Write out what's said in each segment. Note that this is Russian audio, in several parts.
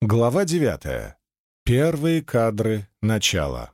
Глава девятая. Первые кадры начала.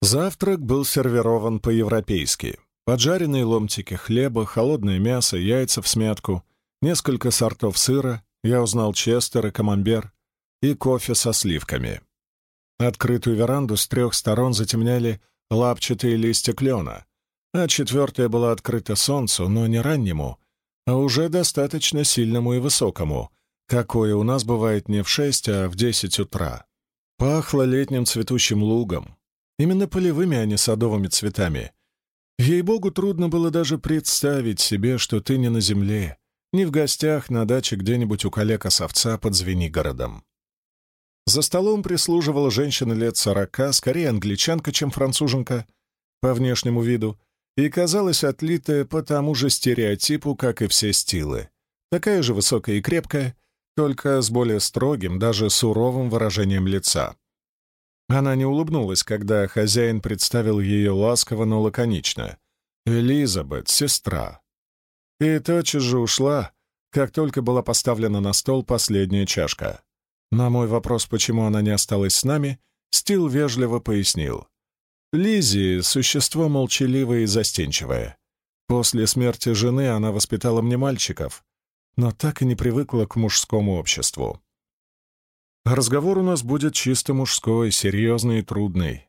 Завтрак был сервирован по-европейски. Поджаренные ломтики хлеба, холодное мясо, яйца в смятку, несколько сортов сыра, я узнал честер и камамбер, и кофе со сливками. Открытую веранду с трех сторон затемняли лапчатые листья клена, а четвертая была открыта солнцу, но не раннему, а уже достаточно сильному и высокому — какое у нас бывает не в шесть, а в десять утра. Пахло летним цветущим лугом. Именно полевыми, а не садовыми цветами. Ей-богу, трудно было даже представить себе, что ты не на земле, не в гостях на даче где-нибудь у коллег-осовца под Звенигородом. За столом прислуживала женщина лет сорока, скорее англичанка, чем француженка, по внешнему виду, и казалась отлитая по тому же стереотипу, как и все стилы. Такая же высокая и крепкая, только с более строгим, даже суровым выражением лица. Она не улыбнулась, когда хозяин представил ее ласково, но лаконично. «Элизабет, сестра». И тотчас же ушла, как только была поставлена на стол последняя чашка. На мой вопрос, почему она не осталась с нами, Стил вежливо пояснил. Лизи — существо молчаливое и застенчивое. После смерти жены она воспитала мне мальчиков, но так и не привыкла к мужскому обществу. Разговор у нас будет чисто мужской, серьезный и трудный.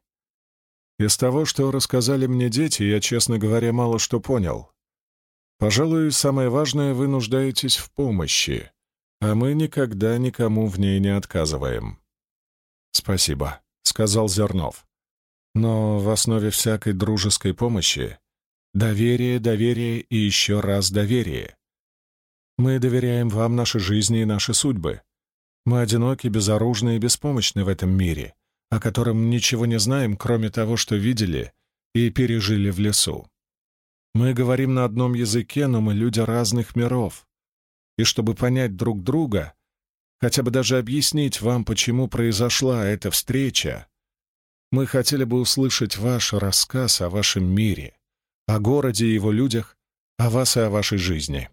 Из того, что рассказали мне дети, я, честно говоря, мало что понял. Пожалуй, самое важное, вы нуждаетесь в помощи, а мы никогда никому в ней не отказываем. «Спасибо», — сказал Зернов. «Но в основе всякой дружеской помощи — доверие, доверие и еще раз доверие. Мы доверяем вам наши жизни и наши судьбы. Мы одиноки, безоружны и беспомощны в этом мире, о котором ничего не знаем, кроме того, что видели и пережили в лесу. Мы говорим на одном языке, но мы люди разных миров. И чтобы понять друг друга, хотя бы даже объяснить вам, почему произошла эта встреча, мы хотели бы услышать ваш рассказ о вашем мире, о городе и его людях, о вас и о вашей жизни.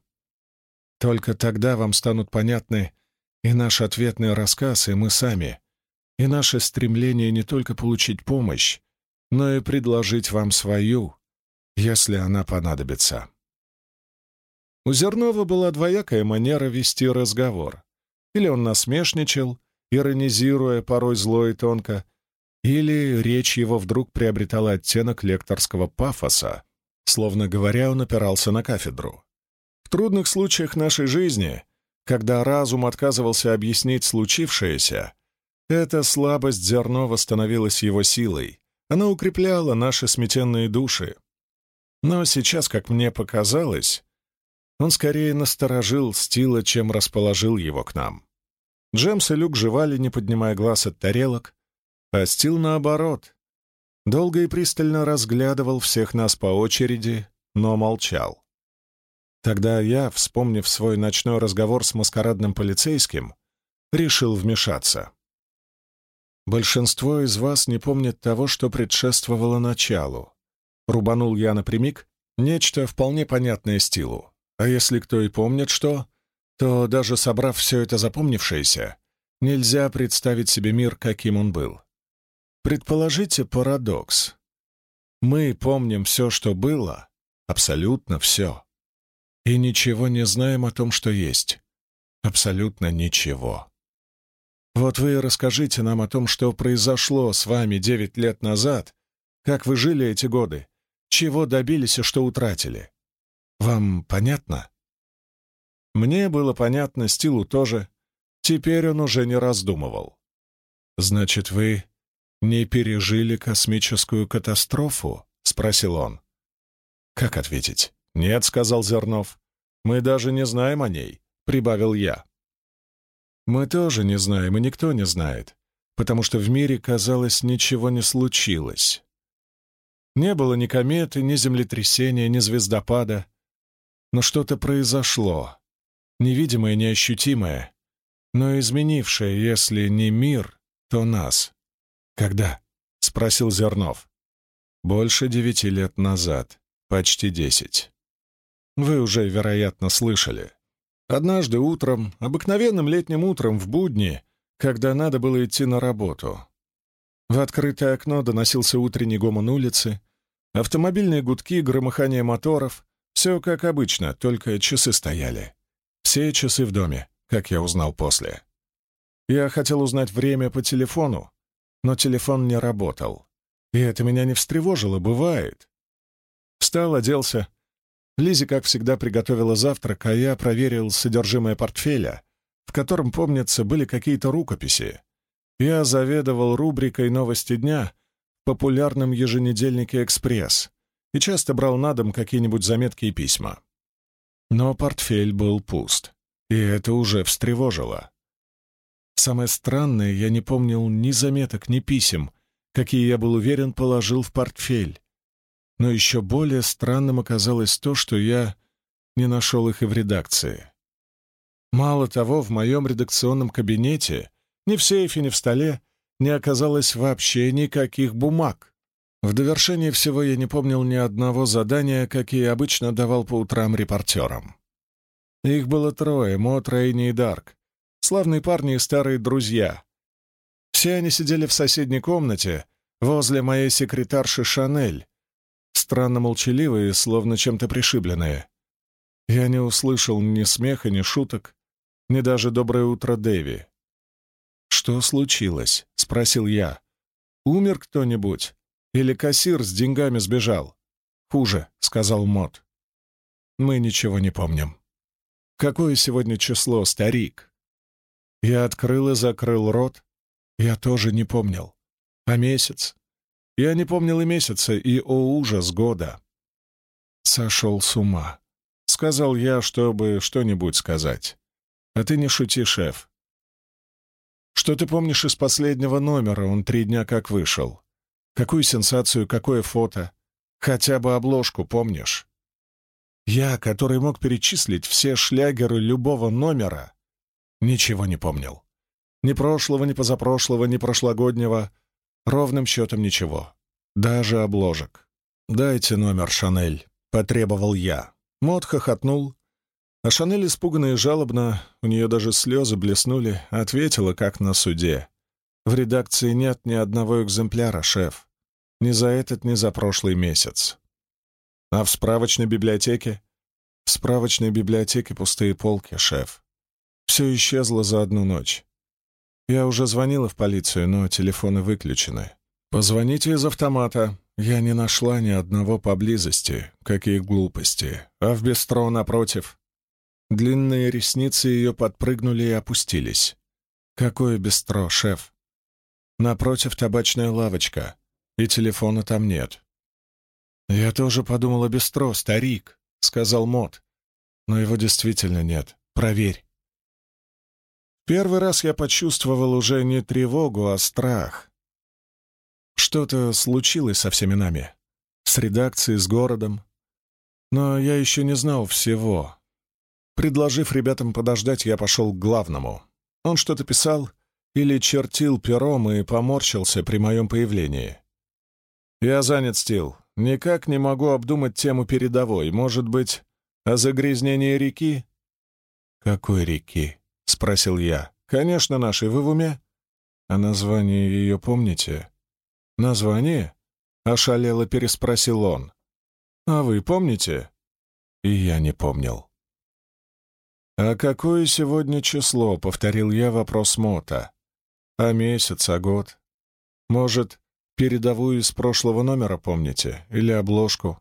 Только тогда вам станут понятны и наш ответный рассказ, и мы сами, и наше стремление не только получить помощь, но и предложить вам свою, если она понадобится. У Зернова была двоякая манера вести разговор. Или он насмешничал, иронизируя порой зло и тонко, или речь его вдруг приобретала оттенок лекторского пафоса, словно говоря, он опирался на кафедру. Трудных случаях нашей жизни, когда разум отказывался объяснить случившееся, эта слабость Зернова становилась его силой. Она укрепляла наши сметенные души. Но сейчас, как мне показалось, он скорее насторожил Стила, чем расположил его к нам. Джемс и Люк жевали, не поднимая глаз от тарелок, а Стил, наоборот, долго и пристально разглядывал всех нас по очереди, но молчал. Тогда я, вспомнив свой ночной разговор с маскарадным полицейским, решил вмешаться. Большинство из вас не помнит того, что предшествовало началу. Рубанул я напрямик, нечто вполне понятное стилу. А если кто и помнит что, то даже собрав все это запомнившееся, нельзя представить себе мир, каким он был. Предположите парадокс. Мы помним все, что было, абсолютно все и ничего не знаем о том, что есть. Абсолютно ничего. Вот вы расскажите нам о том, что произошло с вами девять лет назад, как вы жили эти годы, чего добились и что утратили. Вам понятно? Мне было понятно, Стилу тоже. Теперь он уже не раздумывал. «Значит, вы не пережили космическую катастрофу?» — спросил он. «Как ответить?» «Нет», — сказал Зернов. «Мы даже не знаем о ней», — прибавил я. «Мы тоже не знаем, и никто не знает, потому что в мире, казалось, ничего не случилось. Не было ни кометы, ни землетрясения, ни звездопада. Но что-то произошло, невидимое, неощутимое, но изменившее, если не мир, то нас. «Когда?» — спросил Зернов. «Больше девяти лет назад, почти десять». Вы уже, вероятно, слышали. Однажды утром, обыкновенным летним утром в будни, когда надо было идти на работу. В открытое окно доносился утренний гомон улицы, автомобильные гудки, громыхание моторов. Все как обычно, только часы стояли. Все часы в доме, как я узнал после. Я хотел узнать время по телефону, но телефон не работал. И это меня не встревожило, бывает. Встал, оделся. Лизи, как всегда, приготовила завтрак, а я проверил содержимое портфеля, в котором, помнится, были какие-то рукописи. Я заведовал рубрикой «Новости дня» в популярном еженедельнике «Экспресс» и часто брал на дом какие-нибудь заметки и письма. Но портфель был пуст, и это уже встревожило. Самое странное, я не помнил ни заметок, ни писем, какие, я был уверен, положил в портфель. Но еще более странным оказалось то, что я не нашел их и в редакции. Мало того, в моем редакционном кабинете ни в сейфе, ни в столе не оказалось вообще никаких бумаг. В довершение всего я не помнил ни одного задания, какие обычно давал по утрам репортерам. Их было трое — Мот, Рейни и Дарк. Славные парни и старые друзья. Все они сидели в соседней комнате, возле моей секретарши Шанель, странно молчаливые, словно чем-то пришибленные. Я не услышал ни смеха, ни шуток, ни даже «Доброе утро, Дэви». «Что случилось?» — спросил я. «Умер кто-нибудь? Или кассир с деньгами сбежал?» «Хуже», — сказал Мот. «Мы ничего не помним». «Какое сегодня число, старик?» Я открыл и закрыл рот. Я тоже не помнил. А месяц? Я не помнил и месяца, и, о ужас, года. Сошел с ума. Сказал я, чтобы что-нибудь сказать. А ты не шути, шеф. Что ты помнишь из последнего номера? Он три дня как вышел. Какую сенсацию, какое фото? Хотя бы обложку помнишь? Я, который мог перечислить все шлягеры любого номера, ничего не помнил. Ни прошлого, ни позапрошлого, ни прошлогоднего. Ровным счетом ничего. Даже обложек. «Дайте номер, Шанель», — потребовал я. Мот хохотнул, а Шанель, испуганно и жалобно, у нее даже слезы блеснули, ответила, как на суде. «В редакции нет ни одного экземпляра, шеф. Ни за этот, ни за прошлый месяц. А в справочной библиотеке? В справочной библиотеке пустые полки, шеф. Все исчезло за одну ночь. Я уже звонила в полицию, но телефоны выключены. Позвоните из автомата. Я не нашла ни одного поблизости. Какие глупости. А в бистро напротив Длинные ресницы ее подпрыгнули и опустились. «Какое бистро, шеф?» «Напротив табачная лавочка, и телефона там нет». «Я тоже подумал о бистро, старик», — сказал Мот. «Но его действительно нет. Проверь». Первый раз я почувствовал уже не тревогу, а страх. Что-то случилось со всеми нами. С редакцией, с городом. Но я еще не знал всего. Предложив ребятам подождать, я пошел к главному. Он что-то писал или чертил пером и поморщился при моем появлении. «Я занят, Стил. Никак не могу обдумать тему передовой. Может быть, о загрязнении реки?» «Какой реки?» — спросил я. «Конечно, нашей. Вы в уме?» «А название ее помните?» «Название?» — ошалело переспросил он. «А вы помните?» И я не помнил. «А какое сегодня число?» — повторил я вопрос Мота. «А месяц, а год? Может, передовую из прошлого номера помните? Или обложку?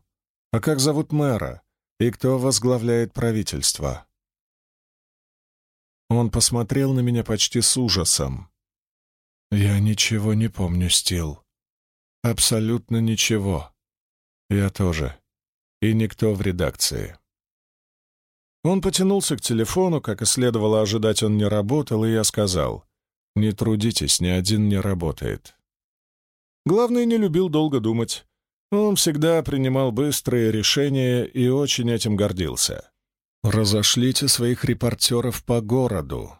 А как зовут мэра? И кто возглавляет правительство?» Он посмотрел на меня почти с ужасом. «Я ничего не помню, Стил. Абсолютно ничего. Я тоже. И никто в редакции». Он потянулся к телефону, как и следовало ожидать, он не работал, и я сказал, «Не трудитесь, ни один не работает». Главный не любил долго думать. Он всегда принимал быстрые решения и очень этим гордился. «Разошлите своих репортеров по городу.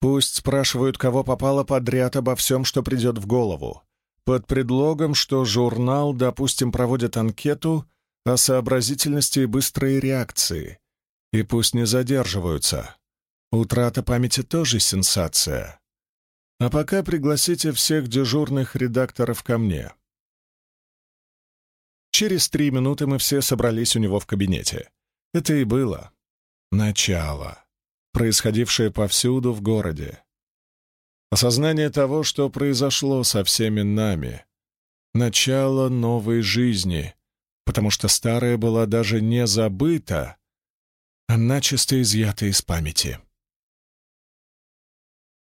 Пусть спрашивают, кого попало подряд обо всем, что придет в голову, под предлогом, что журнал, допустим, проводит анкету о сообразительности и быстрой реакции» И пусть не задерживаются. Утрата памяти тоже сенсация. А пока пригласите всех дежурных редакторов ко мне. Через три минуты мы все собрались у него в кабинете. Это и было начало, происходившее повсюду в городе. Осознание того, что произошло со всеми нами. Начало новой жизни, потому что старая была даже не забыта, а начисто изъята из памяти.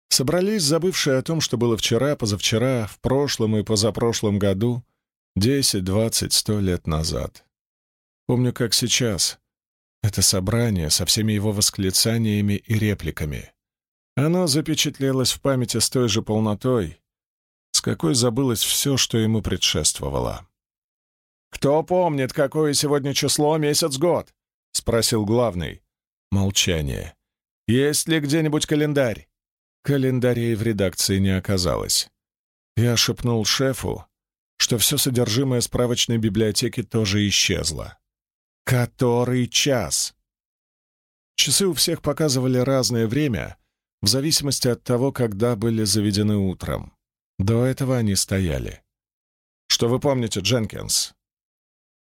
Собрались забывшие о том, что было вчера, позавчера, в прошлом и позапрошлом году, десять, двадцать, сто лет назад. Помню, как сейчас. Это собрание со всеми его восклицаниями и репликами. Оно запечатлелось в памяти с той же полнотой, с какой забылось все, что ему предшествовало. «Кто помнит, какое сегодня число, месяц, год?» — спросил главный. Молчание. «Есть ли где-нибудь календарь?» Календарей в редакции не оказалось. Я шепнул шефу, что все содержимое справочной библиотеки тоже исчезло. «Который час?» Часы у всех показывали разное время, в зависимости от того, когда были заведены утром. До этого они стояли. «Что вы помните, Дженкинс?»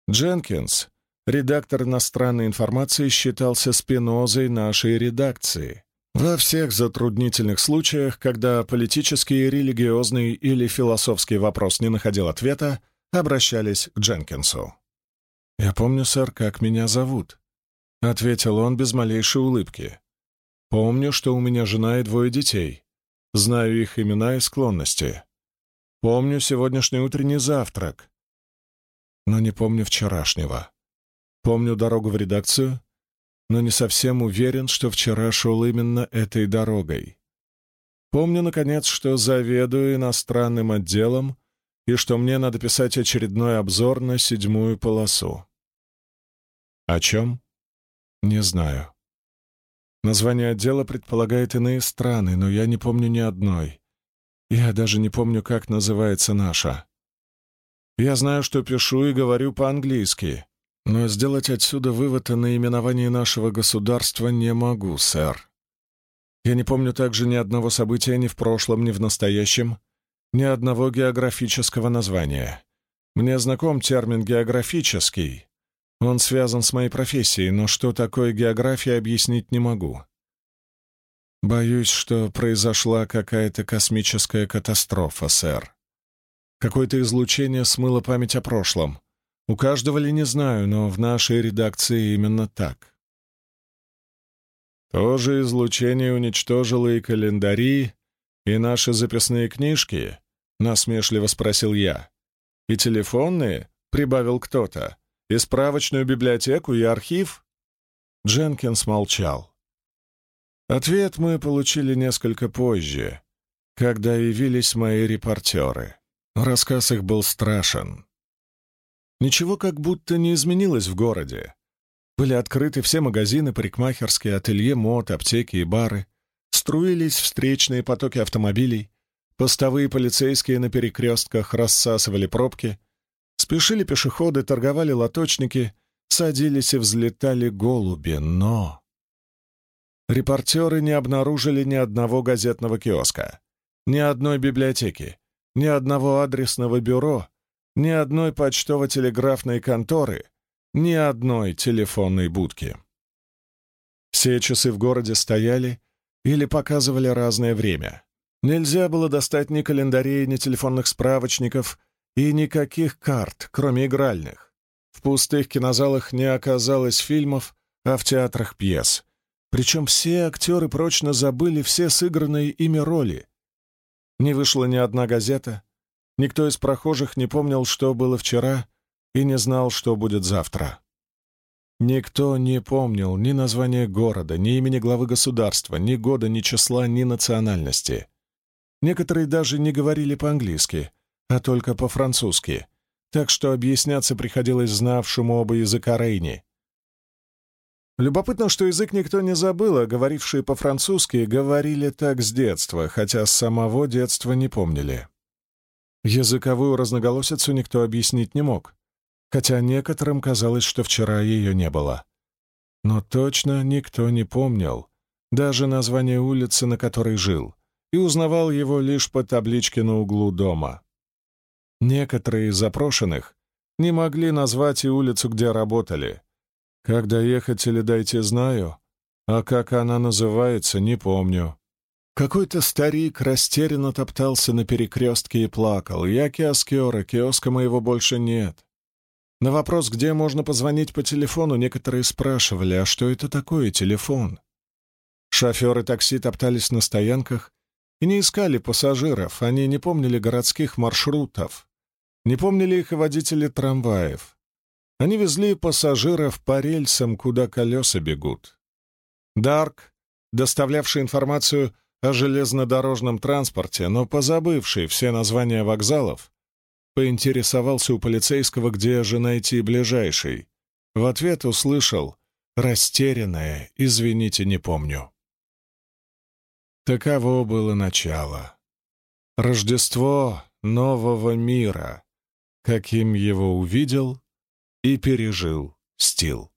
Дженкинс, редактор иностранной информации, считался спинозой нашей редакции. Во всех затруднительных случаях, когда политический, религиозный или философский вопрос не находил ответа, обращались к Дженкинсу. «Я помню, сэр, как меня зовут», — ответил он без малейшей улыбки. «Помню, что у меня жена и двое детей. Знаю их имена и склонности. Помню сегодняшний утренний завтрак, но не помню вчерашнего. Помню дорогу в редакцию, но не совсем уверен, что вчера шел именно этой дорогой. Помню, наконец, что заведую иностранным отделом и что мне надо писать очередной обзор на седьмую полосу. О чем? Не знаю. Название отдела предполагает иные страны, но я не помню ни одной. Я даже не помню, как называется наша. Я знаю, что пишу и говорю по-английски, но сделать отсюда вывод о наименовании нашего государства не могу, сэр. Я не помню также ни одного события ни в прошлом, ни в настоящем, ни одного географического названия. Мне знаком термин «географический». Он связан с моей профессией, но что такое география, объяснить не могу. Боюсь, что произошла какая-то космическая катастрофа, сэр. Какое-то излучение смыло память о прошлом — у каждого ли не знаю, но в нашей редакции именно так. То же излучение уничтожило и календари, и наши записные книжки, насмешливо спросил я. И телефонные, прибавил кто-то, и справочную библиотеку, и архив. Дженкинс молчал. Ответ мы получили несколько позже, когда явились мои репортеры. Рассказ их был страшен. Ничего как будто не изменилось в городе. Были открыты все магазины, парикмахерские, ателье, мод, аптеки и бары. Струились встречные потоки автомобилей. Постовые полицейские на перекрестках рассасывали пробки. Спешили пешеходы, торговали лоточники, садились и взлетали голуби, но... Репортеры не обнаружили ни одного газетного киоска, ни одной библиотеки, ни одного адресного бюро, ни одной почтово-телеграфной конторы, ни одной телефонной будки. Все часы в городе стояли или показывали разное время. Нельзя было достать ни календарей, ни телефонных справочников и никаких карт, кроме игральных. В пустых кинозалах не оказалось фильмов, а в театрах пьес. Причем все актеры прочно забыли все сыгранные ими роли. Не вышла ни одна газета, Никто из прохожих не помнил, что было вчера, и не знал, что будет завтра. Никто не помнил ни названия города, ни имени главы государства, ни года, ни числа, ни национальности. Некоторые даже не говорили по-английски, а только по-французски, так что объясняться приходилось знавшему оба языка Рейни. Любопытно, что язык никто не забыл, а говорившие по-французски говорили так с детства, хотя с самого детства не помнили. Языковую разноголосицу никто объяснить не мог, хотя некоторым казалось, что вчера ее не было. Но точно никто не помнил даже название улицы, на которой жил, и узнавал его лишь по табличке на углу дома. Некоторые из запрошенных не могли назвать и улицу, где работали. Как доехать или дойти, знаю, а как она называется, не помню. Какой-то старик растерянно топтался на перекрестке и плакал. Я киоскера, киоска моего больше нет. На вопрос, где можно позвонить по телефону, некоторые спрашивали, а что это такое телефон? Шоферы такси топтались на стоянках и не искали пассажиров, они не помнили городских маршрутов, не помнили их и водители трамваев. Они везли пассажиров по рельсам, куда колеса бегут. Дарк, доставлявший информацию о железнодорожном транспорте, но позабывший все названия вокзалов, поинтересовался у полицейского, где же найти ближайший. В ответ услышал растерянное «Извините, не помню». Таково было начало. Рождество нового мира, каким его увидел и пережил Стил.